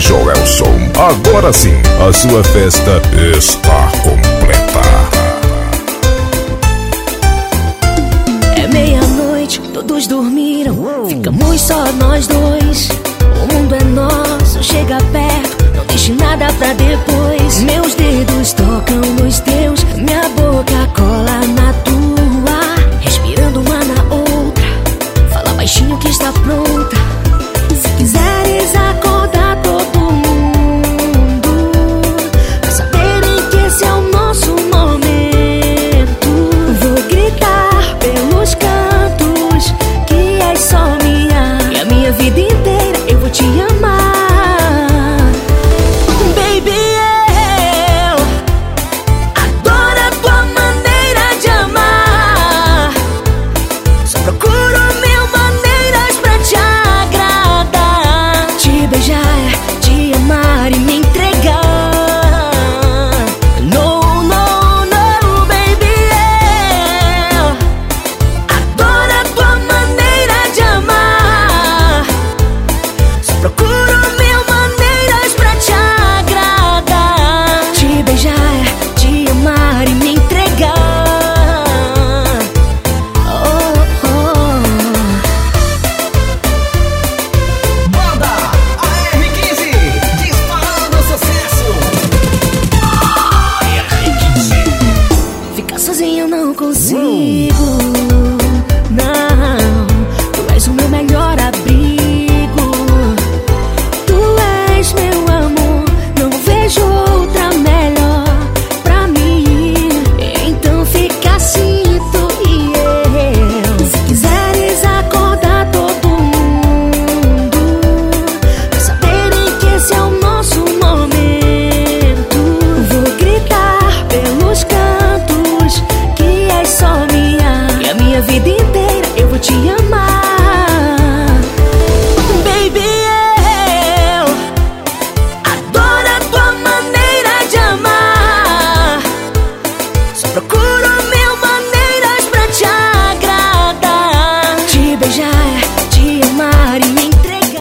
Joelson. É Agora sim, a sua festa está completa. É meia-noite, todos dormiram. Ficamos só nós dois. O mundo é nosso, chega perto. Não deixe nada pra depois. te amar e me entregar. No, no, no, baby, eu adoro a tua maneira de amar. Só procura. Zibu.